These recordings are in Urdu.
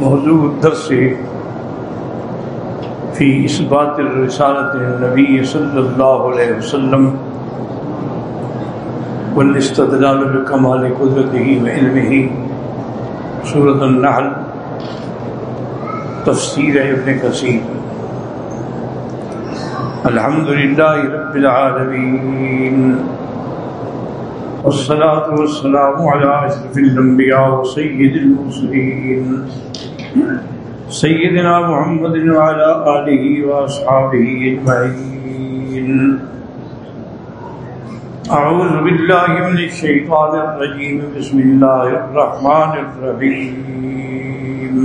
موضوع الدرس في إثبات الرسالة النبي صلى الله عليه وسلم والاستدلال بكمال قدرته وعلمه سورة النحل تفسير ابن كثير الحمد لله رب العالمين والصلاة والسلام على أشرف الأنبياء وسيد المرسلين سيدنا محمد وعلى آله وأصحابه أجمعين أعوذ بالله من الشيطان الرجيم بسم الله الرحمن الرحيم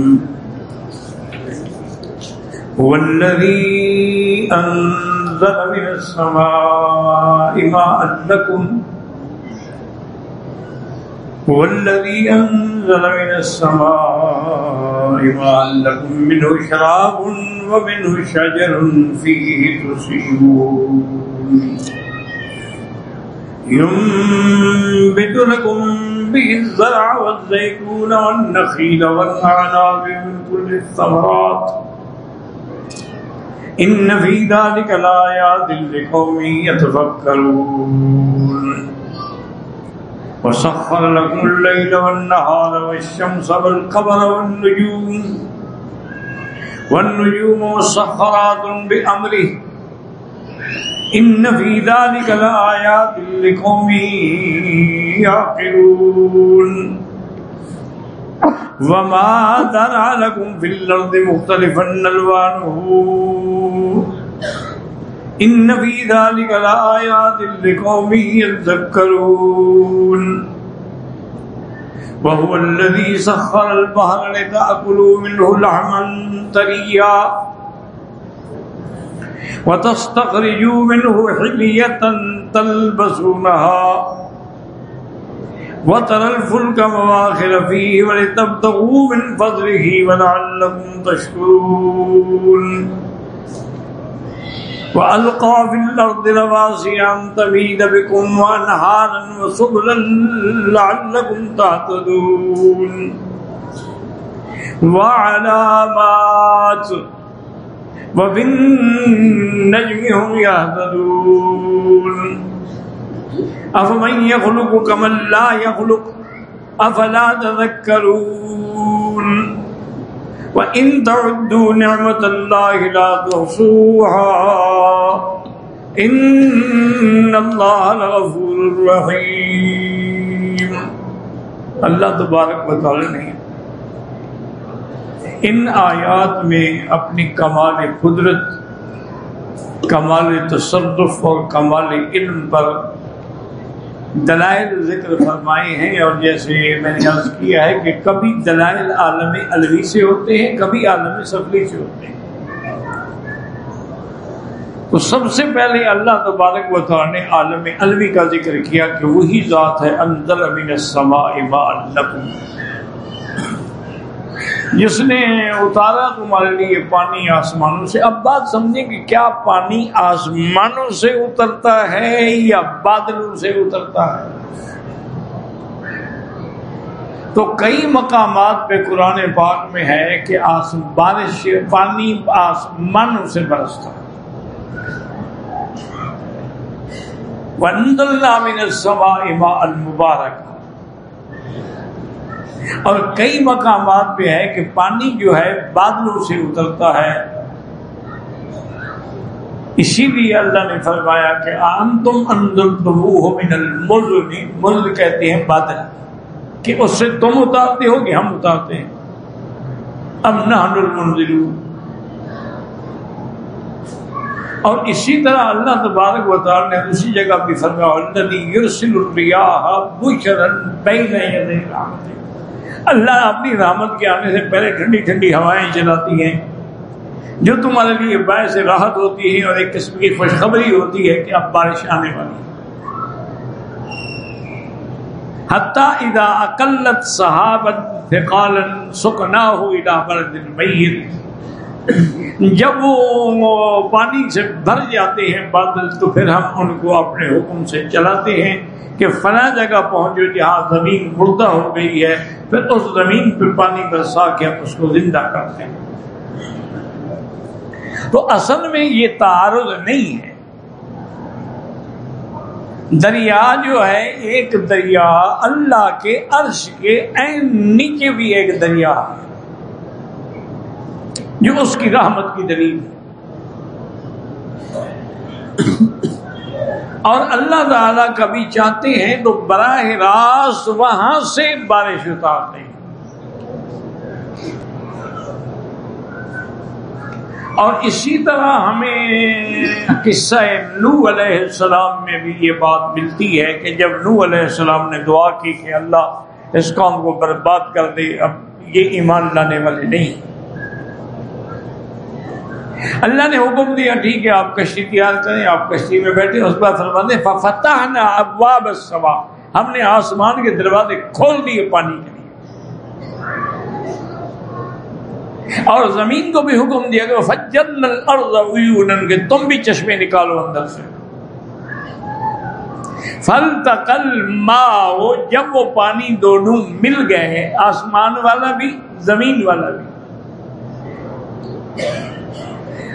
هو الذي أنزل من السماء ماء لكم هو الذي أنزل من السماء ماء لكم منه شراب ومنه شجر فيه تسيمون ينبت لكم به الزرع والزيتون والنخيل والأعناب من كل الثمرات. إن في ذلك لآيات لقوم يتفكرون. وسخر لكم الليل والنهار والشمس والقمر والنجوم والنجوم مسخرات بأمره إن في ذلك لآيات لقوم يعقلون وما ترى لكم في الأرض مختلفا ألوانه ان فی ذلك لآیات لقوم يذكرون. وهو الذي سخر البحر لتأكلوا منه لحما طريا. وتستخرجوا منه حلية تلبسونها. وترى الفلك مواخر فيه ولتبتغوا من فضله ولعلكم تشكرون. وألقى في الأرض رواسي أن تميد بكم وأنهارا وسبلا لعلكم تهتدون. وعلامات وبالنجم هم يهتدون. أفمن يخلق كمن لا يخلق؟ أفلا تذكرون. وَإِن تَعُدُّوا نِعْمَةَ اللَّهِ لَا تُحْصُوهَا إِنَّ اللَّهَ لَغَفُورٌ رَحِيمٌ۔ اللہ تبارک و تعالی نے ان آیات میں اپنی کمال قدرت، کمال تصرف اور کمال علم پر دلائل ذکر فرمائے ہیں اور جیسے میں نے عرض کیا ہے کہ کبھی دلائل عالم الوی سے ہوتے ہیں، کبھی عالم سفری سے ہوتے ہیں۔ تو سب سے پہلے اللہ تبارک و تعالی نے عالم الوی کا ذکر کیا کہ وہی ذات ہے اندر امین السماء ما لکم۔ جس نے اتارا تمہارے لیے پانی آسمانوں سے۔ اب بات سمجھیں کہ کیا پانی آسمانوں سے اترتا ہے یا بادلوں سے اترتا ہے؟ تو کئی مقامات پہ قرآن پاک میں ہے کہ بارش پانی آسمانوں سے برستا۔ ہے المبارک اور کئی مقامات پہ ہے کہ پانی جو ہے بادلوں سے اترتا ہے۔ اسی لیے اللہ نے فرمایا کہ تم اندر مل کہتے ہیں بادل، کہ اس سے تم اتارتے ہو کہ ہم اتارتے ہیں۔ اب نہ اور اسی طرح اللہ تبارک و تعالی نے اسی جگہ بھی فرمایا اللہ اللہ اپنی رحمت کے آنے سے پہلے ٹھنڈی ٹھنڈی ہوائیں چلاتی ہیں۔ جو تمہارے لیے باعث راحت ہوتی ہے اور ایک قسم کی خوشخبری ہوتی ہے کہ اب بارش آنے والی ہے۔ حتیٰ ادا اقلت صحابت فقالا سکنا ہو ادا بلد میت۔ جب وہ پانی سے بھر جاتے ہیں بادل، تو پھر ہم ان کو اپنے حکم سے چلاتے ہیں کہ فلاں جگہ پہنچو جہاں زمین مردہ ہو گئی ہے، پھر اس زمین پہ پانی برسا کے ہم اس کو زندہ کرتے ہیں۔ تو اصل میں یہ تعارض نہیں ہے۔ دریا جو ہے، ایک دریا اللہ کے عرش کے نیچے بھی ایک دریا ہے۔ جو اس کی رحمت کی دلیل۔ ہے اور اللہ تعالی کبھی چاہتے ہیں تو براہ راست وہاں سے بارش اتارتے ہیں اور اسی طرح ہمیں قصہ نو علیہ السلام میں بھی یہ بات ملتی ہے کہ جب نو علیہ السلام نے دعا کی کہ اللہ اس قوم کو برباد کر دے، اب یہ ایمان لانے والے نہیں۔ اللہ نے حکم دیا، ٹھیک ہے، آپ کشتی تیار کریں، آپ کشتی میں بیٹھے اس پر فرمانے فتح نہ ابواب السما ہم نے آسمان کے دروازے کھول دیے، پانی کے لیے۔ اور زمین کو بھی حکم دیا کہ فجن الارض عیونا کہ تم بھی چشمے نکالو اندر سے۔ فلتقل ماء جب وہ پانی دونوں مل گئے آسمان والا بھی، زمین والا بھی۔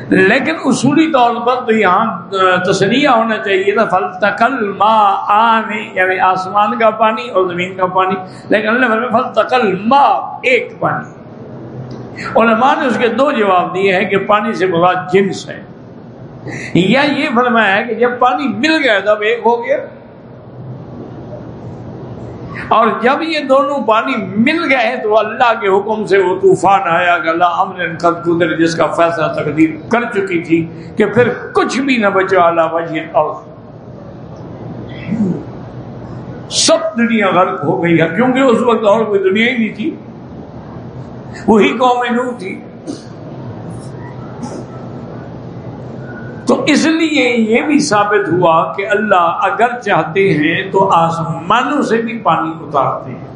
لیکن اصولی طور پر تو یہاں تسلیہ ہونا چاہیے تھا فل تکل ماں آنے یعنی آسمان کا پانی اور زمین کا پانی، لیکن اللہ فل تکل ماں ایک پانی۔ علماء نے اس کے دو جواب دیے ہیں کہ پانی سے مراد جنس ہے۔ یا یہ فرمایا ہے کہ جب پانی مل گیا تب ایک ہو گیا۔ اور جب یہ دونوں پانی مل گئے تو اللہ کے حکم سے وہ طوفان آیا کہ اللہ قدر جس کا فیصلہ تقدیر کر چکی تھی کہ پھر کچھ بھی نہ بچا اللہ وجہ اور سب دنیا غرق ہو گئی ہے، کیونکہ اس وقت اور کوئی دنیا ہی نہیں تھی۔ وہی قوم نو تھی تو اس لیے یہ بھی ثابت ہوا کہ اللہ اگر چاہتے ہیں تو آسمانوں سے بھی پانی اتارتے ہیں۔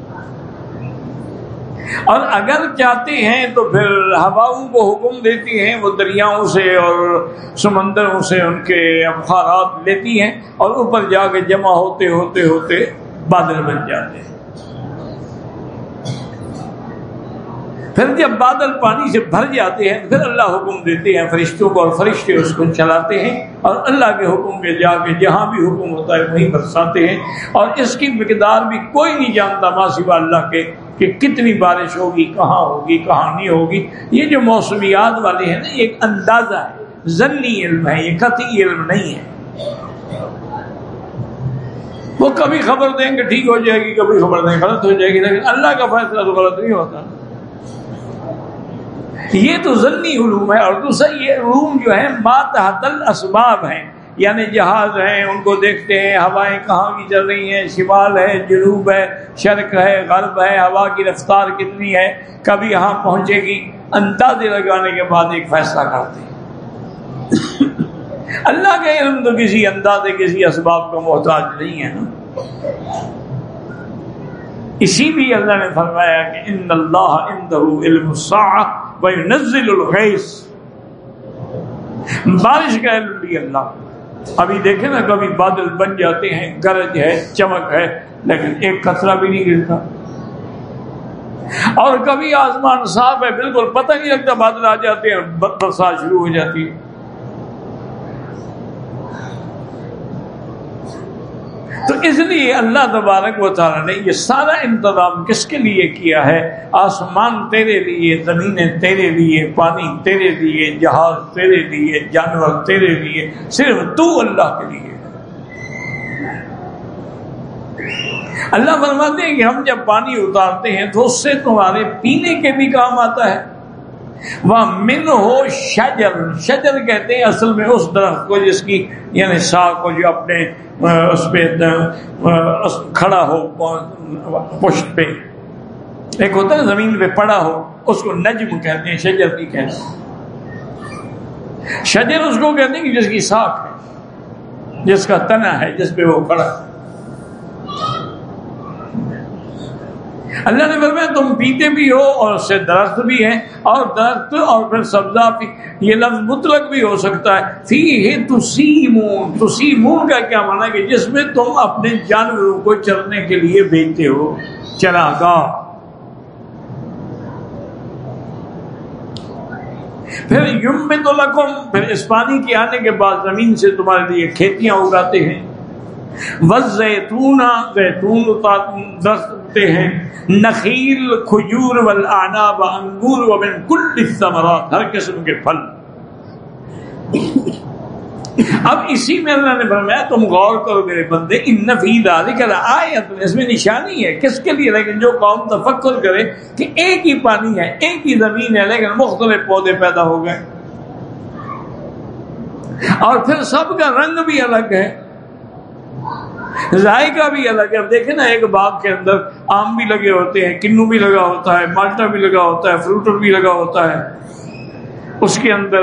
اور اگر چاہتے ہیں تو پھر ہواؤں کو حکم دیتی ہیں، وہ دریاؤں سے اور سمندروں سے ان کے افخارات لیتی ہیں اور اوپر جا کے جمع ہوتے ہوتے ہوتے بادل بن جاتے ہیں۔ پھر جب بادل پانی سے بھر جاتے ہیں، پھر اللہ حکم دیتے ہیں، فرشتوں کو اور فرشتے اس کو چلاتے ہیں اور اللہ کے حکم میں جا کے جہاں بھی حکم ہوتا ہے وہیں برساتے ہیں۔ اور اس کی مقدار بھی کوئی نہیں جانتا ماسوا اللہ کے کہ کتنی بارش ہوگی، کہاں ہوگی، کہاں نہیں ہوگی۔ یہ جو موسمیات والے ہیں نا، ایک اندازہ ہے۔ ضنی علم ہے، یہ قطعی علم نہیں ہے۔ وہ کبھی خبر دیں گے، ٹھیک ہو جائے گی، کبھی خبر دیں غلط ہو جائے گی، لیکن اللہ کا فیصلہ تو غلط نہیں ہوتا۔ یہ تو ضلعی علوم ہے اور دوسرا یہ علوم جو ہے ماتحتل اسباب ہیں یعنی جہاز ہیں، ان کو دیکھتے ہیں، ہوائیں کہاں کی چل رہی ہیں، شمال ہے، جنوب ہے، شرق ہے، غرب ہے، ہوا کی رفتار کتنی ہے، کبھی یہاں پہنچے گی، اندازے لگانے کے بعد ایک فیصلہ کرتے ہیں۔ اللہ کا علم تو کسی اندازے، کسی اسباب کا محتاج نہیں ہے نا۔ اسی لیے اللہ نے فرمایا کہ ان اللہ علم نزل الغیث بارش کا اللہ۔ ابھی دیکھیں نا کبھی بادل بن جاتے ہیں، گرج ہے، چمک ہے، لیکن ایک کچرا بھی نہیں گرتا۔ اور کبھی آسمان صاف ہے، بالکل پتہ نہیں لگتا بادل آ جاتے ہیں برسات شروع ہو جاتی ہے۔ اس لیے اللہ تبارک و تعالیٰ نے یہ سارا انتظام کس کے لیے کیا ہے؟ آسمان تیرے لیے، زمینیں تیرے لیے، پانی تیرے لیے، جہاز تیرے لیے، جانور تیرے لیے، صرف تو اللہ کے لیے۔ اللہ فرماتے ہیں کہ ہم جب پانی اتارتے ہیں تو اس سے تمہارے پینے کے بھی کام آتا ہے۔ وہ من ہو شجر شجر کہتے ہیں اصل میں اس درخت کو جس کی یعنی ساخ کو جو اپنے اس پہ کھڑا ہو، پشت پہ۔ ایک ہوتا ہے زمین پہ پڑا ہو، اس کو نجم کہتے ہیں، شجر کی کہتے ہیں شجر اس کو کہتے ہیں کہ جس کی ساخ ہے، جس کا تنا ہے، جس پہ وہ کھڑا اللہ نے فرمایا تم پیتے بھی ہو اور اس سے درخت بھی ہیں اور درخت اور پھر سبزہ بھی۔ یہ لفظ مطلق بھی ہو سکتا ہے۔ فی ہے تسیمون۔ تسیمون کا کیا مانا کہ جس میں تم اپنے جانوروں کو چرنے کے لیے بیچتے ہو۔ چرا گاہ پھر یم میں تو لکم۔ پھر اس پانی کے آنے کے بعد زمین سے تمہارے لیے کھیتیاں اگاتے ہیں۔ زیتون درخت رکھتے ہیں، نخیل، کھجور، والعناب، انگور، ومن کل الثمرات، ہر قسم کے پھل۔ اب اسی میں اللہ نے فرمایا، تم غور کرو میرے بندے، ان نفی ذالک لآیت، اس میں نشانی ہے۔ کس کے لیے؟ لیکن جو قوم تفکر کرے کہ ایک ہی پانی ہے، ایک ہی زمین ہے، لیکن مختلف پودے پیدا ہو گئے۔ اور پھر سب کا رنگ بھی الگ ہے۔ ذائقہ بھی الگ ہے اب دیکھیں نا، ایک باغ کے اندر آم بھی لگے ہوتے ہیں، کنو بھی لگا ہوتا ہے، مالٹا بھی لگا ہوتا ہے، فروٹر بھی لگا ہوتا ہے۔ اس کے اندر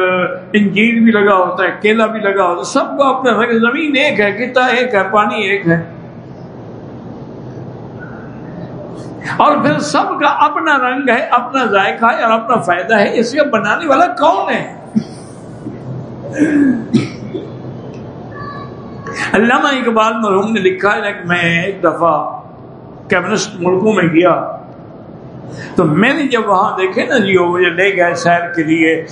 انجیر بھی لگا ہوتا ہے، کیلا بھی لگا ہوتا ہے۔ سب کا اپنا زمین ایک ہے کتا ایک ہے، پانی ایک ہے۔ اور پھر سب کا اپنا رنگ ہے، اپنا ذائقہ ہے اور اپنا فائدہ ہے۔ اس کے بنانے والا کون ہے؟ علامہ اقبال مرحوم نے لکھا ہے کہ میں ایک دفعہ کمیونسٹ ملکوں میں گیا تو میں نے جب وہاں دیکھے نا جی وہ مجھے لے گئے سیر کے لیے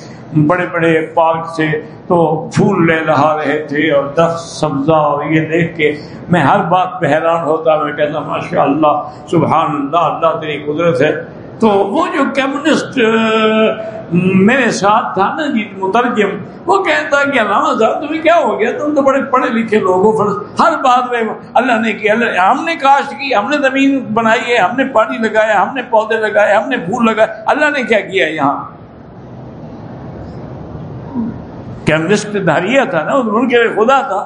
بڑے بڑے پارک سے، تو پھول لے رہا رہے تھے اور دس سبزہ اور یہ دیکھ کے میں ہر بات پہ حیران ہوتا، میں کہتا ماشاء اللہ سبحان اللہ اللہ تیری قدرت ہے۔ تو وہ جو کمیونسٹ میرے ساتھ تھا نا جی مترجم، وہ کہتا کہ علامہ صاحب، تمہیں کیا ہو گیا؟ تم تو بڑے پڑھے لکھے لوگ ہو ہر بات میں اللہ نے کیا ہم نے کاشت کی، ہم نے زمین بنائی ہے، ہم نے پانی لگایا، ہم نے پودے لگائے، ہم نے پھول لگائے، اللہ نے کیا کیا یہاں؟ کیمسٹ دھاریا تھا نا ان کے خدا تھا۔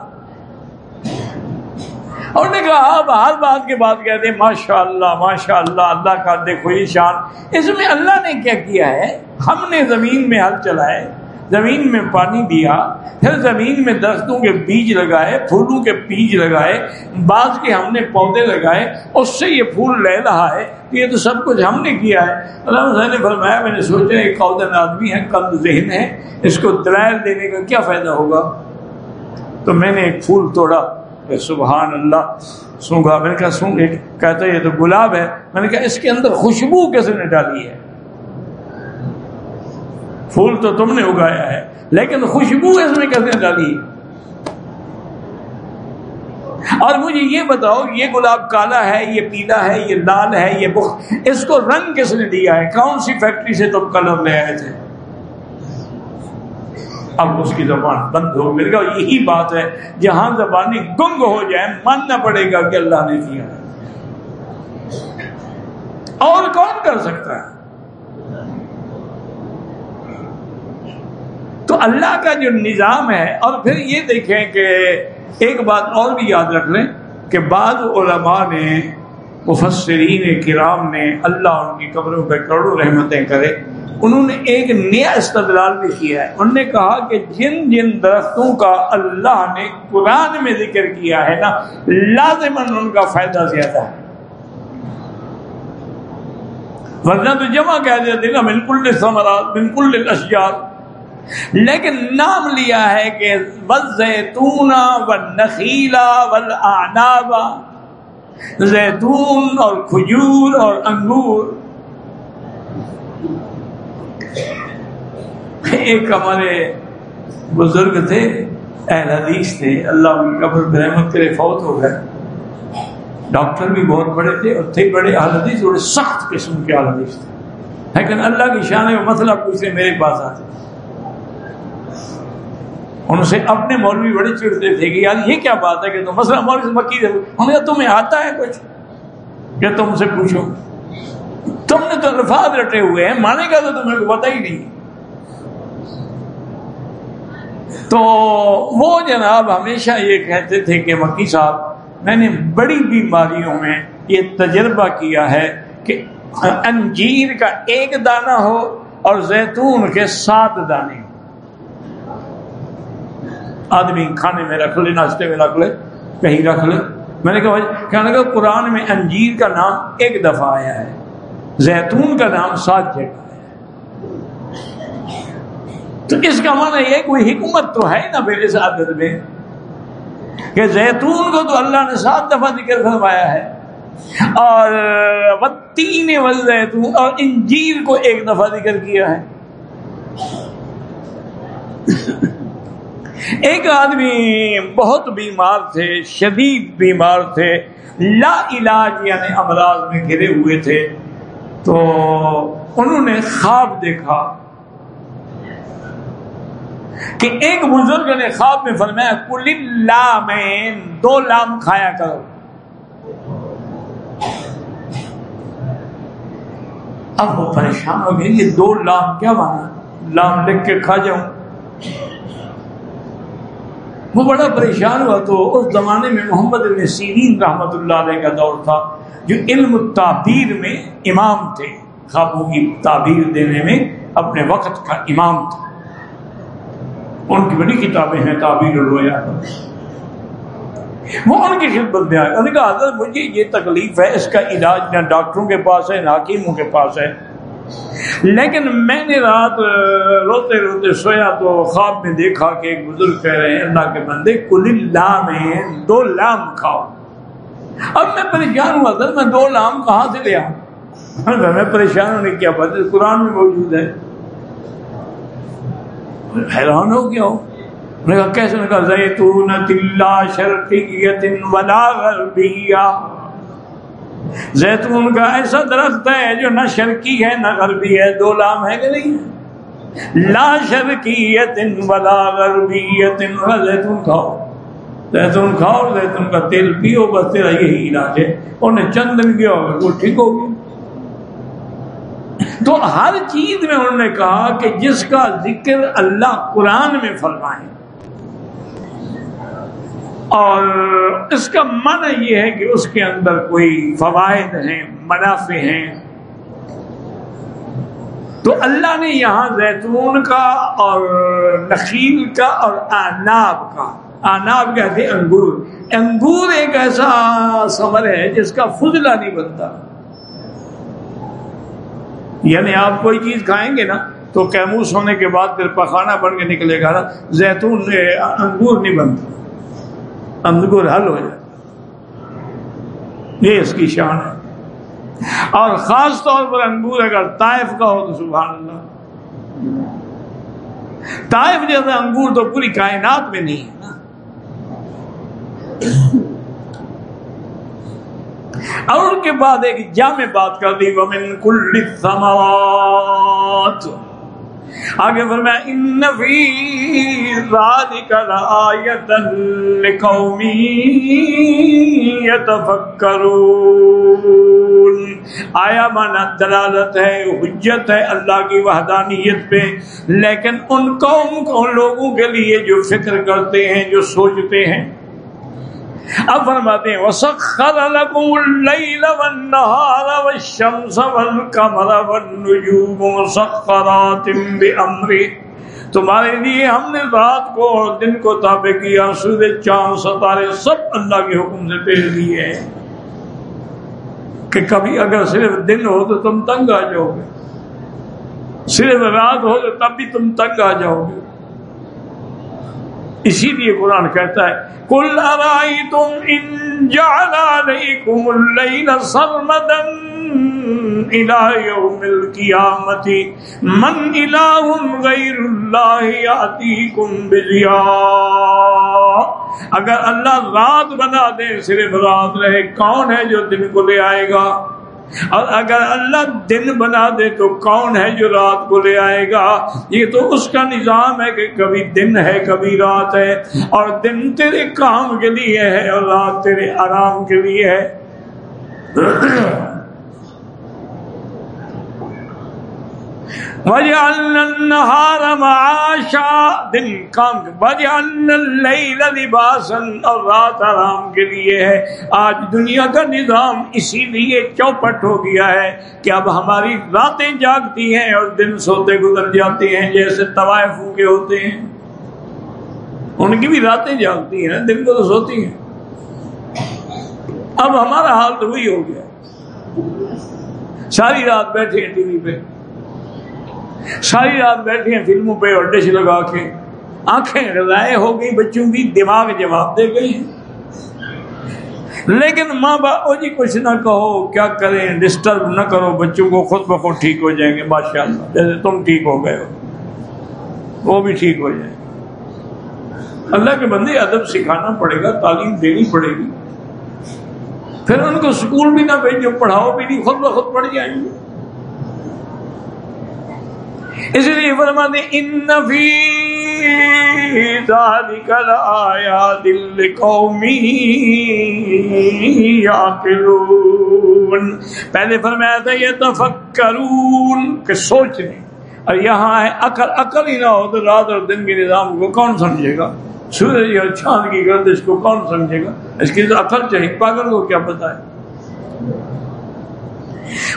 اور نے کہا اب ہر بات کے بعد کہتے ہیں ماشاء اللہ ماشاء اللہ اللہ کا دیکھو یہ شان۔ اس میں اللہ نے کیا کیا ہے؟ ہم نے زمین میں ہل چلائے، زمین میں پانی دیا، پھر زمین میں درختوں کے بیج لگائے، پھولوں کے بیج لگائے بعض کے ہم نے پودے لگائے، اس سے یہ پھول لے رہا ہے۔ یہ تو سب کچھ ہم نے کیا ہے۔ اللہ نے فرمایا، میں نے سوچا، ایک عہدہ آدمی ہے کم ذہن ہے، اس کو دلائل دینے کا کیا فائدہ ہوگا؟ تو میں نے ایک پھول توڑا۔ سبحان اللہ سونگا میں نے کہا سونگ کہتا یہ تو گلاب ہے۔ میں نے کہا، اس کے اندر خوشبو کیسے نے ڈالی ہے؟ پھول تو تم نے اگایا ہے، لیکن خوشبو اس میں کیسے ڈالی ہے؟ اور مجھے یہ بتاؤ، یہ گلاب کالا ہے، یہ پیلا ہے، یہ لال ہے، یہ بخ، اس کو رنگ کس نے دیا ہے؟ کون سی فیکٹری سے تم کلر لے آئے تھے؟ اب اس کی زبان بند ہو۔ میرے گا یہی بات ہے، جہاں زبانیں گنگ ہو جائیں ماننا پڑے گا کہ اللہ نے کیا۔ اور کون کر سکتا ہے؟ تو اللہ کا جو نظام ہے، اور پھر یہ دیکھیں کہ ایک بات اور بھی یاد رکھ لیں کہ بعض علماء نے مفسرین کرام نے اللہ ان کی قبروں پہ کروڑوں رحمتیں کرے۔ انہوں نے ایک نیا استدلال بھی کیا ہے۔ انہوں نے کہا کہ جن جن درختوں کا اللہ نے قرآن میں ذکر کیا ہے نا لازمن ان کا فائدہ زیادہ ہے۔ ورنہ تو جمع کہہ دیتے نا، بالکل ثمرات بالکل اشجار لیکن نام لیا ہے کہ زیتون و نخیلا و زیتون اور کھجور اور انگور۔ ایک ہمارے بزرگ تھے، اہل حدیث تھے، اللہ ان قبر رحمت کرے، فوت ہو گئے۔ ڈاکٹر بھی بہت بڑے تھے اور تھے بڑے اہل حدیث بڑے سخت قسم کے اہل حدیث تھے۔ لیکن اللہ کی شان و مطلب مسئلہ پوچھے میرے پاس آتے ان سے اپنے مولوی بڑے چڑھتے تھے کہ یار یہ کیا بات ہے کہ تم مسئلہ مولوی سے مکی دے انہوں نے تمہیں آتا ہے کچھ؟ کہ تم سے پوچھو۔ تم نے تو الفاظ رٹے ہوئے ہیں، مانے گا تو تمہیں پتہ ہی نہیں۔ تو وہ جناب ہمیشہ یہ کہتے تھے کہ مکی صاحب، میں نے بڑی بیماریوں میں یہ تجربہ کیا ہے کہ انجیر کا ایک دانہ ہو اور زیتون کے سات دانے ہو آدمی کھانے میں رکھ لے، ناشتے میں رکھ لے، کہیں رکھ لے۔ میں نے کہا کہنے کا قرآن میں انجیر کا نام ایک دفعہ آیا ہے، زیتون کا نام سات جگہ ہے۔ تو اس کا معنی یہ کوئی حکمت تو ہے نا پھر اس عادت میں، کہ زیتون کو تو اللہ نے سات دفعہ ذکر فرمایا ہے۔ اور تین زیتون اور انجیر کو ایک دفعہ ذکر کیا ہے۔ ایک آدمی بہت بیمار تھے، شدید بیمار تھے، لا علاج یعنی امراض میں گھرے ہوئے تھے۔ تو انہوں نے خواب دیکھا کہ ایک بزرگ نے خواب میں فرمایا کل لامین دو لام کھایا کرو۔ اب وہ پریشان ہو گئے، یہ دو لام کیا مانا؟ لام لکھ کے کھا جاؤں۔ وہ بڑا پریشان ہوا تو اس زمانے میں محمد ابن سیرین رحمت اللہ علیہ کا دور تھا، جو علم تعبیر میں امام تھے۔ خوابوں کی تعبیر دینے میں اپنے وقت کا امام تھا۔ ان کی بڑی کتابیں ہیں، تعبیر الرویا وہ ان کی خدمت میں آئے۔ انہوں نے کہا، حضرت، مجھے یہ تکلیف ہے، اس کا علاج نہ ڈاکٹروں کے پاس ہے، نہ حکیموں کے پاس ہے۔ لیکن میں نے رات روتے روتے سویا تو خواب میں دیکھا کہ ایک بزرگ کہہ رہے ہیں، اللہ کے بندے کل لام ہے دو لام کھاؤ۔ اب میں پریشان ہوا سر میں دو لام کہاں سے لیا میں پریشان ہونے کیا پتہ قرآن میں موجود ہے۔ حیران ہو گیا نے کہا، کیسے؟ نے کہا زیتون تلا شرقیت ولا غربیہ۔ زیتون کا ایسا درخت ہے جو نہ شرقی ہے، نہ غربی ہے، دو لام ہے کہ نہیں؟ لا شرقیت ولا غربیت زیتون کھاؤ۔ زیتون کھاؤ، زیتون کا تیل پیو، بس تیرا یہی علاج ہے۔ انہیں چند دن کیا ہوگا، وہ ٹھیک ہوگی۔ تو ہر چیز میں انہوں نے کہا کہ جس کا ذکر اللہ قرآن میں فرمائے اور اس کا من یہ ہے کہ اس کے اندر کوئی فوائد ہیں، منافع ہیں۔ تو اللہ نے یہاں زیتون کا اور نخیل کا اور آناب کا، آناب کہتے انگور۔ انگور ایک ایسا سمر ہے جس کا فضلہ نہیں بنتا۔ یعنی آپ کوئی چیز کھائیں گے نا تو کیموس ہونے کے بعد پھر پخانا بن کے نکلے گا نا، زیتون، انگور نہیں بنتا۔ انگور حل ہو جاتا یہ اس کی شان ہے۔ اور خاص طور پر انگور اگر طائف کا ہو تو سبحان اللہ۔ طائف جیسا انگور تو پوری کائنات میں نہیں ہے نا۔ اور ان کے بعد ایک جامع بات کر دی، ومن کل الثمرات آگے فرمایا ان فی ذالک لآیۃ لقوم یتفکرون آیا مانا دلالت ہے، حجت ہے اللہ کی وحدانیت پہ، لیکن ان قوم کو، لوگوں کے لیے جو فکر کرتے ہیں، جو سوچتے ہیں اب فرماتے ہیں، وسخر لكم الليل والنهار والشمس والقمر والنجوم مسخرات بأمره۔ تمہارے لیے ہم نے رات کو اور دن کو تابع کیا سورج چاند، ستارے، سب اللہ کے حکم سے پیش دیے ہیں۔ کہ کبھی اگر صرف دن ہو تو تم تنگ آ جاؤ گے۔ صرف رات ہو تو تب بھی تم تنگ آ جاؤ گے۔ اسی لیے قرآن کہتا ہے کل ارائی تم ان جعل علیکم اللیل سرمدا الى یوم القیامت من الہ غیر اللہ یاتیکم بضیاء اگر اللہ رات بنا دے، صرف رات رہے، کون ہے جو دن کو لے آئے گا؟ اور اگر اللہ دن بنا دے تو کون ہے جو رات کو لے آئے گا؟ یہ تو اس کا نظام ہے کہ کبھی دن ہے، کبھی رات ہے۔ اور دن تیرے کام کے لیے ہے اور رات تیرے آرام کے لیے ہے۔ النهار معاشا دن کام لباسن اور رات آرام کے لیے ہے۔ آج دنیا کا نظام اسی لیے چوپٹ ہو گیا ہے کہ اب ہماری راتیں جاگتی ہیں اور دن سوتے گزر جاتے ہیں جیسے طوائف کے ہوتے ہیں۔ ان کی بھی راتیں جاگتی ہیں، دن کو تو سوتی ہیں۔ اب ہمارا حال تو وہی ہو گیا۔ ساری رات بیٹھے ہیں ٹی وی پہ۔ ساری رات بیٹھے ہیں فلموں پہ اور ڈش لگا کے آنکھیں رضائے ہو گئی بچوں کی، دماغ جواب دے گئی لیکن ماں باپ جی کچھ نہ کہو، کیا کریں؟ ڈسٹرب نہ کرو، بچوں کو خود بخود ٹھیک ہو جائیں گے۔ ماشاء اللہ جیسے تم ٹھیک ہو گئے ہو، وہ بھی ٹھیک ہو جائیں گے۔ اللہ کے بندے ادب سکھانا پڑے گا، تعلیم دینی پڑے گی۔ پھر ان کو اسکول بھی نہ بھیجو، پڑھاؤ بھی نہیں، خود بخود پڑھ جائیں گے۔ اس لیے فرماتے ان ذلك لآيات لقوم يعقلون پہلے فرمایا تھا يتفکرون کہ سوچنے۔ اور یہاں ہے عقل عقل ہی نہ ہو تو رات اور دن کے نظام کو کون سمجھے گا؟ سورج اور چاند کی گردش کو کون سمجھے گا؟ اس کی تو عقل چاہیے، پاگل کو کیا پتا ہے؟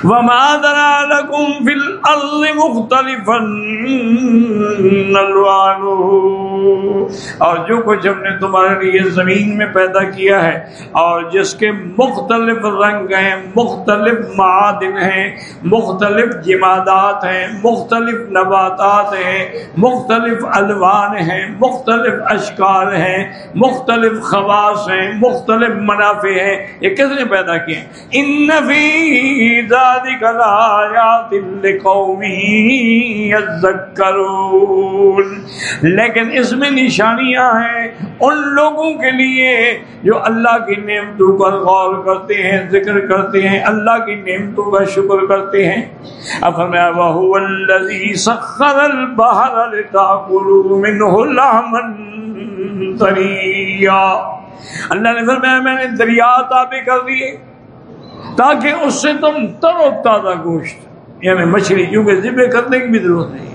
وما ذرا لكم في الارض مختلفا الوانه اور جو کچھ ہم نے تمہارے لیے زمین میں پیدا کیا ہے، اور جس کے مختلف رنگ ہیں، مختلف معادن ہیں، مختلف جمادات ہیں، مختلف نباتات ہیں، مختلف الوان ہیں، مختلف اشکال ہیں، مختلف خواص ہیں، مختلف منافع ہیں، یہ کس نے پیدا کیے؟ ان فی ذلك لآيات لقوم يذكرون۔ لیکن اس میں نشانیاں ہیں ان لوگوں کے لیے جو اللہ کی نعمتوں پر غور کرتے ہیں، ذکر کرتے ہیں، اللہ کی نعمتوں کا شکر کرتے ہیں۔ افرمایا وهو الذي سخر البحر لتاكلوا منه لحما طريا۔ اللہ نے فرمایا، میں نے دریا تابع کر دیے۔ تاکہ اس سے تم تر و تازہ گوشت یعنی مچھلی، کیونکہ ذبح کرنے کی بھی ضرورت نہیں ہے۔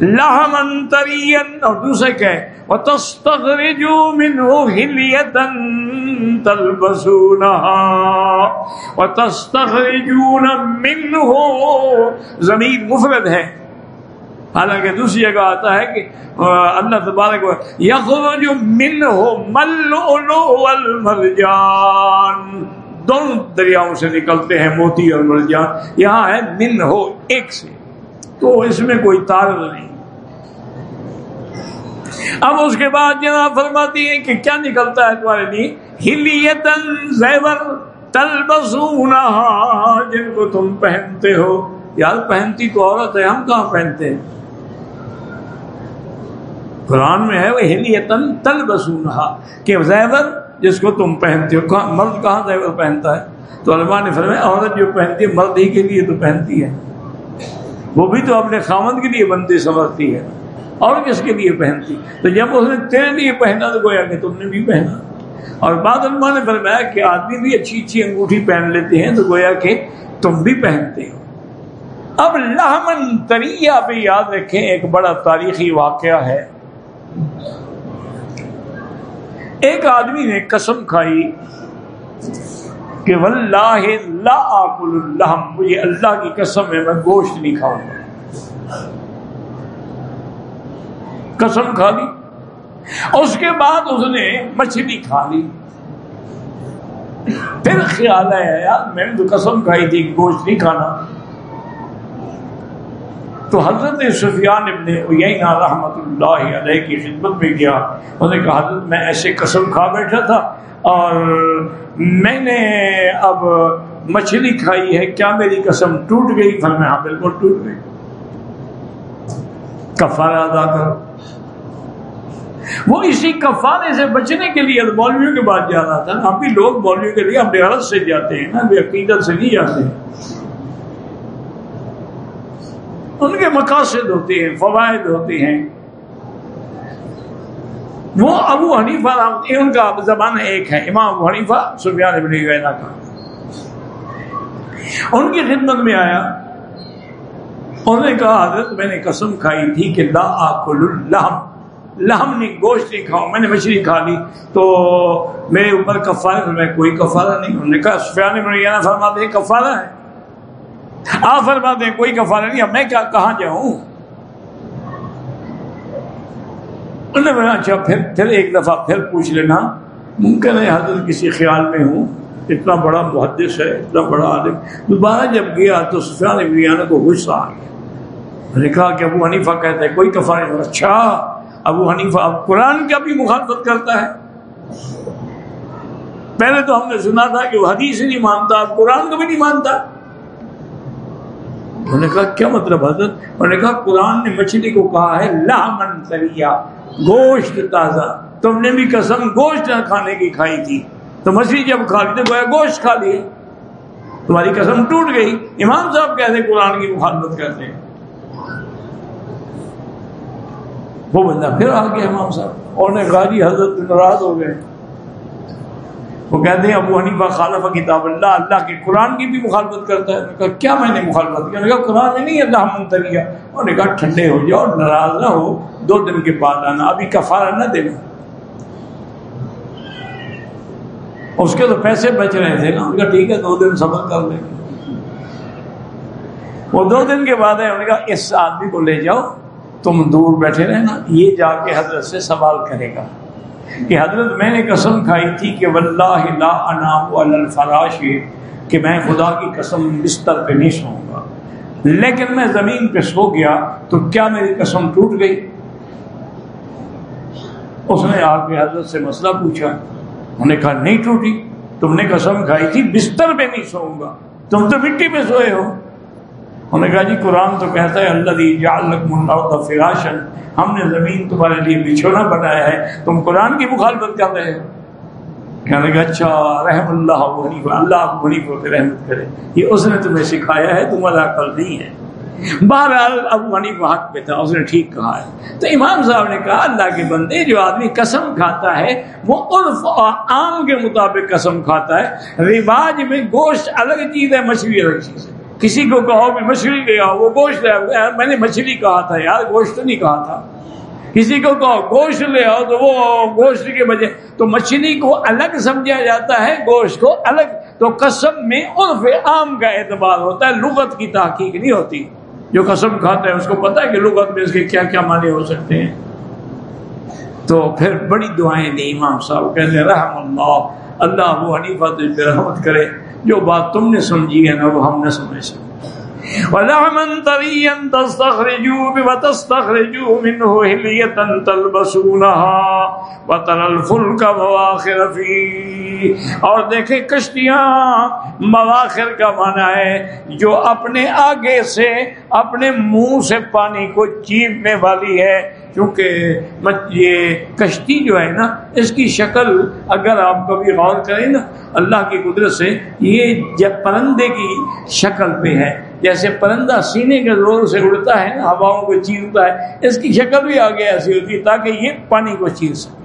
لہمن ترین اور دوسرے کہ وَتَسْتَخْرِجُوا مِنْهُ حِلْيَةً تَلْبَسُونَهَا۔ وَتَسْتَخْرِجُونَ مِنْهُ۔ ضمیر مفرد ہے۔ حالانکہ دوسری جگہ آتا ہے کہ اللہ تبارک یخرج منه ملؤلؤ والمرجان۔ دونوں دریاؤں سے نکلتے ہیں، موتی اور مرجان یہاں ہے من ہو ایک سے۔ تو اس میں کوئی تار نہیں۔ اب اس کے بعد جناب فرماتی ہے کہ کیا نکلتا ہے تمہارے لیے؟ ہلیتن زیور تلبسونہا، جن کو تم پہنتے ہو۔ یار، پہنتی تو عورت ہے، ہم کہاں پہنتے ہیں؟ قرآن میں ہے وہ ہلیتن تلبسونہا، کہ زیور جس کو تم پہنتے ہو۔ مرد کہاں زیور پہنتا ہے؟ تو علماء نے فرمایا، عورت جو پہنتی ہے، مرد ہی کے لیے تو پہنتی ہے۔ وہ بھی تو اپنے خامد کے لیے بنتی سمجھتی ہے۔ اور کس کے لیے پہنتی؟ تو جب اس نے تیرے لیے پہنا تو گویا کہ تم نے بھی پہنا۔ اور بعد علماء نے فرمایا کہ آدمی بھی اچھی اچھی انگوٹھی پہن لیتے ہیں تو گویا کہ تم بھی پہنتے ہو۔ اب لہمن تریا پہ یاد رکھیں، ایک بڑا تاریخی واقعہ ہے۔ ایک آدمی نے قسم کھائی کہ واللہ لا آکل اللہم مجھے اللہ کی قسم ہے، میں گوشت نہیں کھاؤں گا۔ قسم کھا لی۔ اس کے بعد اس نے مچھلی کھا لی۔ پھر خیال ہے یار، میں نے تو قسم کھائی تھی گوشت نہیں کھانا۔ تو حضرت سفیان ابن عیینہ رحمت اللہ علیہ کی خدمت میں گیا۔ انہوں نے کہا، حضرت، میں ایسے قسم کھا بیٹھا تھا اور میں نے اب مچھلی کھائی ہے، کیا میری قسم ٹوٹ گئی؟ پھر میں ہاں بالکل ٹوٹ گئی۔ کفارہ ادا کر۔ وہ اسی کفارے سے بچنے کے لیے مولویوں کے بعد جا رہا تھا۔ ہم بھی لوگ مولویوں کے لیے اپنے عرض سے جاتے ہیں نا عقیدت سے نہیں جاتے۔ ہیں ان کے مقاصد ہوتے ہیں، فوائد ہوتے ہیں۔ وہ ابو حنیفہ ان کا زبان ایک ہے، امام ابو حنیفہ، سفیان ابن عیینہ کا۔ ان کی خدمت میں آیا۔ انہوں نے کہا، حضرت میں نے قسم کھائی تھی کہ لا آکل اللحم۔ لحم نہیں گوشت نہیں کھاؤں، میں نے مچھلی کھا لی۔ تو میرے اوپر کفارہ، میں کوئی کفارہ نہیں۔ انہوں نے کہا، سفیان ابن عیینہ فرماتے ہیں کفارہ ہے۔ آپ فرما دیں کوئی کفارہ نہیں، اب میں کیا کہاں جاؤں؟ انہوں نے اچھا پھر پھر ایک دفعہ پھر پوچھ لینا۔ ممکن ہے حضرت کسی خیال میں ہوں۔ اتنا بڑا محدث ہے، اتنا بڑا عالم۔ دوبارہ جب گیا تو سفیان ابن کو غصہ آ گیا۔ نے کہا کہ ابو حنیفہ کہتا ہے، کوئی کفار نہیں۔ اچھا ابو حنیفہ اب قرآن کا بھی مخالفت کرتا ہے۔ پہلے تو ہم نے سنا تھا کہ وہ حدیث نہیں مانتا اب قرآن کو بھی نہیں مانتا۔ انہوں نے کہا، کیا مطلب حضرت؟ انہوں نے کہا، قرآن نے مچھلی کو کہا ہے لہمن تریا گوشت تازہ، تم نے بھی قسم گوشت نہ کھانے کی کھائی تھی، تو مچھلی جب کھا لی تو گوشت کھا لیے، تمہاری قسم ٹوٹ گئی. امام صاحب کہتے قرآن کی مخالفت کرتے ہیں. وہ بندہ پھر آ گیا امام صاحب، اور نے غازی جی حضرت ناراض ہو گئے وہ کہتے ہیں ابو حنیفہ خالف کتاب اللہ اللہ کے قرآن کی بھی مخالفت کرتا ہے۔ کہا، کیا میں نے مخالفت کیا کہا، قرآن میں نہیں، اللہ منتریا انہوں نے کہا، ٹھنڈے ہو جاؤ، ناراض نہ ہو، دو دن کے بعد آنا، ابھی کفارہ نہ دینا۔ اس کے تو پیسے بچ رہے تھے نا۔ ان کا ٹھیک ہے، دو دن صبر کر لیں۔ وہ دو دن کے بعد ہے انہوں نے کہا، اس آدمی کو لے جاؤ، تم دور بیٹھے رہنا، یہ جا کے حضرت سے سوال کرے گا۔ کہ حضرت میں نے قسم کھائی تھی کہ واللہ لا انام الفراش کہ میں خدا کی قسم بستر پہ نہیں سوؤں گا۔ لیکن میں زمین پہ سو گیا تو کیا میری قسم ٹوٹ گئی؟ اس نے آ کے حضرت سے مسئلہ پوچھا۔ انہوں نے کہا، نہیں ٹوٹی۔ تم نے قسم کھائی تھی، بستر پہ نہیں سوؤں گا۔ تم تو مٹی پہ سوئے ہو۔ انہوں نے کہا جی قرآن تو کہتا ہے اللہ فراشن ہم نے زمین تمہارے لیے بچھونا بنایا ہے۔ تم قرآن کی مخالفت کر رہے ہو۔ کہنے لگا اچھا رحم اللہ حنیفہ اللہ حنیفہ پہ رحمت کرے۔ یہ اس نے تمہیں سکھایا ہے تمہارا عقل نہیں ہے۔ بہرحال، ابو حنیفہ حق پہ تھا، اس نے ٹھیک کہا ہے۔ تو امام صاحب نے کہا، اللہ کے بندے، جو آدمی قسم کھاتا ہے، وہ عرف اور عام کے مطابق قسم کھاتا ہے۔ رواج میں گوشت الگ چیز ہے، مچھلی الگ چیز ہے۔ کسی کو کہو بھی مچھلی لے آؤ وہ گوشت لے آؤ میں نے مچھلی کہا تھا یار، گوشت نہیں کہا تھا۔ کسی کو کہو گوشت لے آؤ تو وہ گوشت کے بجے، تو مچھلی کو الگ سمجھا جاتا ہے، گوشت کو الگ، تو قسم میں عرف عام کا اعتبار ہوتا ہے، لغت کی تحقیق نہیں ہوتی۔ جو قسم کھاتا ہے اس کو پتا ہے کہ لغت میں اس کے کیا کیا معنی ہو سکتے ہیں۔ تو پھر بڑی دعائیں دی امام صاحب، کہتے رحم اللہ اللہ وہ حنیفہ پہ رحمت کرے، جو بات تم نے سمجھی ہے نا، وہ ہم نہ سمجھ سکتے ولحما طريا تستخرجوا وتستخرجوا منه هلية تلبسونها وترى الفلك مواخر فيه۔ اور دیکھیں کشتیاں مواخر کا معنی ہے جو اپنے آگے سے اپنے منہ سے پانی کو چیرنے والی ہے۔ کیونکہ یہ کشتی جو ہے نا، اس کی شکل اگر آپ کبھی غور کریں نا، اللہ کی قدرت سے یہ جب پرندے کی شکل پہ ہے۔ جیسے پرندہ سینے کے زور سے اڑتا ہے نا ہواؤں کو چیرتا ہے، اس کی شکل بھی آگے ایسی ہوتی ہے تاکہ یہ پانی کو چیر سکے۔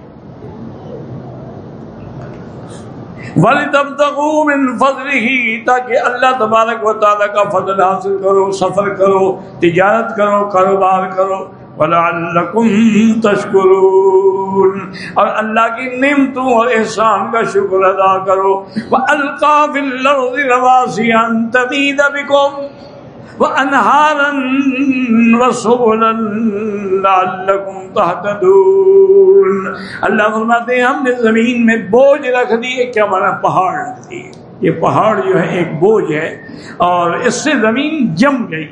فضل ہی تاکہ اللہ تبارک و تعالیٰ کا فضل حاصل کرو، سفر کرو، تجارت کرو، کاروبار کرو۔ وَلَعَلَّكُمْ تَشْكُرُونَ اور اللہ کی نعمتوں اور احسان کا شکر ادا کرو۔ وَأَلْقَى فِي الْأَرْضِ تَمِيدَ بِكُمْ۔ وَأَنْهَارًا اللہ فرماتے ہیں، ہم نے زمین میں بوجھ رکھ دیے کیا ہمارا پہاڑ رکھ دیے یہ پہاڑ جو ہے، ایک بوجھ ہے، اور اس سے زمین جم گئی.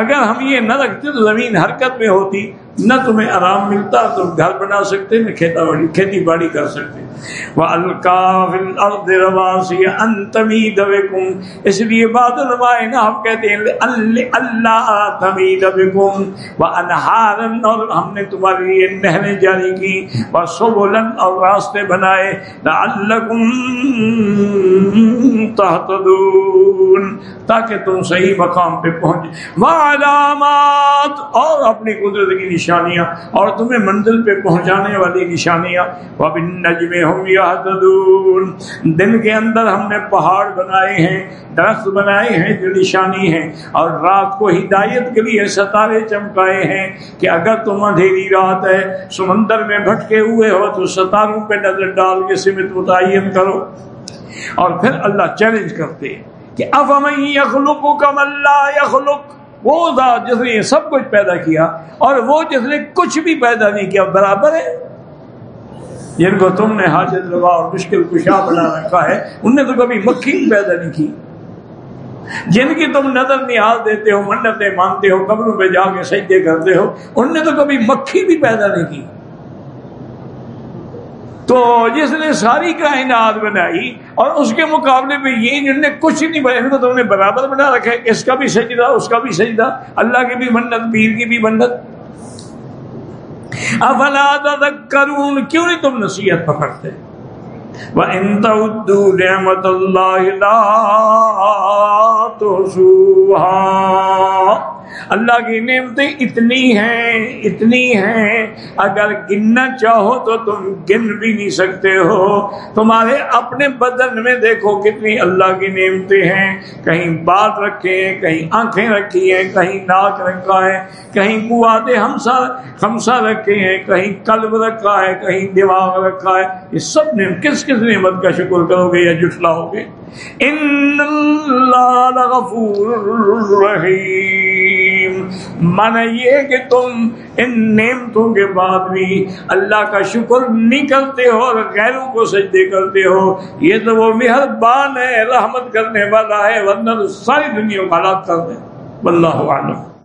اگر ہم یہ نہ رکھتے تو زمین حرکت میں ہوتی نہ تمہیں آرام ملتا تو گھر بنا سکتے، نہ کھیتا باڑی، کھیتی باڑی کر سکتے۔ وہ الکاف اس لیے باد روائے نا، ہم کہتے ہیں اللہ تمی دبکم وہ انہارن اور ہم نے تمہارے لیے نہریں جاری کی وہ سبولن اور راستے بنائے۔ لعلکم تحتدون تاکہ تم صحیح مقام پہ پہنچ۔ وہ علامات اور اپنی قدرت کی نشانیاں اور تمہیں منزل پہ پہنچانے والی نشانیاں۔ دن کے اندر ہم نے پہاڑ بنائے ہیں، درخت بنائے ہیں جو نشانی ہیں، اور رات کو ہدایت کے لیے ستارے چمکائے ہیں کہ اگر تم اندھیری رات ہے، سمندر میں بھٹکے ہوئے ہو تو ستاروں پہ نظر ڈال کے سمت متعین کرو۔ اور پھر اللہ چیلنج کرتے ہیں کہ اب ہمیں یخلق کم اللہ یخلق؟ وہ ذات جس نے یہ سب کچھ پیدا کیا اور وہ جس نے کچھ بھی پیدا نہیں کیا، برابر ہے؟ جن کو تم نے حاجت لگا اور مشکل کشا بنا رکھا ہے، ان نے تو کبھی مکھی پیدا نہیں کی۔ جن کی تم نظر نیاز دیتے ہو، منتیں مانتے ہو، قبروں پہ جا کے سجدے کرتے ہو، ان نے تو کبھی مکھی بھی پیدا نہیں کی۔ تو جس نے ساری کائنات بنائی اور اس کے مقابلے میں یہ جن نے کچھ نہیں بنا تو تم نے برابر بنا رکھا ہے۔ اس کا بھی سجدہ، اس کا بھی سجدہ۔ اللہ کی بھی منت، پیر کی بھی منت۔ افلا تذکرون، کیوں نہیں تم نصیحت پکڑتے؟ وَإِن تَعُدُّوا نِعْمَةَ اللَّهِ لَا تُحْصُوهَا۔ اللہ کی نعمتیں اتنی ہیں اتنی ہیں۔ اگر گننا چاہو تو تم گن بھی نہیں سکتے ہو۔ تمہارے اپنے بدن میں دیکھو کتنی اللہ کی نعمتیں ہیں۔ کہیں بات رکھے ہیں، کہیں آنکھیں رکھی ہیں، کہیں ناک رکھا ہے، کہیں قوات ہمسا ہمسا رکھے ہیں، کہیں قلب رکھا ہے، کہیں دماغ رکھا ہے۔ یہ سب نے کس کس نعمت کا شکر کرو گے یا جٹلاؤ گے؟ ان اللہ غفور رحیم۔ مانا یہ کہ تم ان نعمتوں کے بعد بھی اللہ کا شکر نہیں کرتے ہو اور غیروں کو سجدے کرتے ہو۔ یہ تو وہ مہربان ہے، رحمت کرنے والا ہے، ورنہ ساری دنیا کو ہلاک کر دیں واللہ عالم